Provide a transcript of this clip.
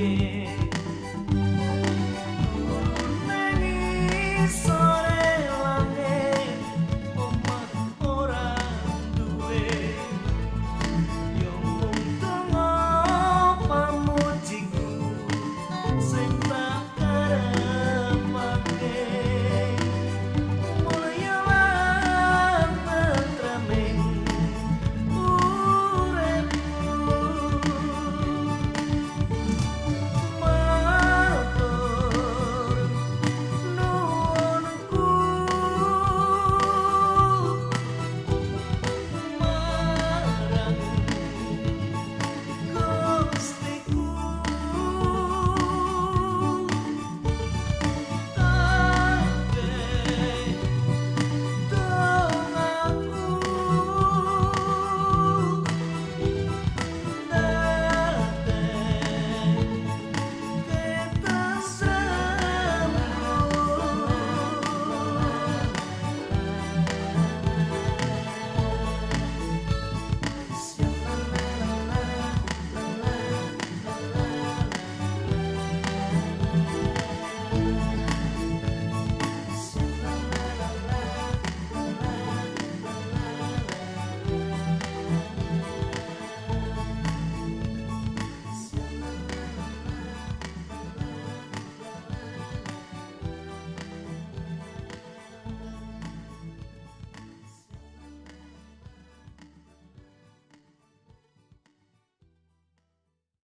skin.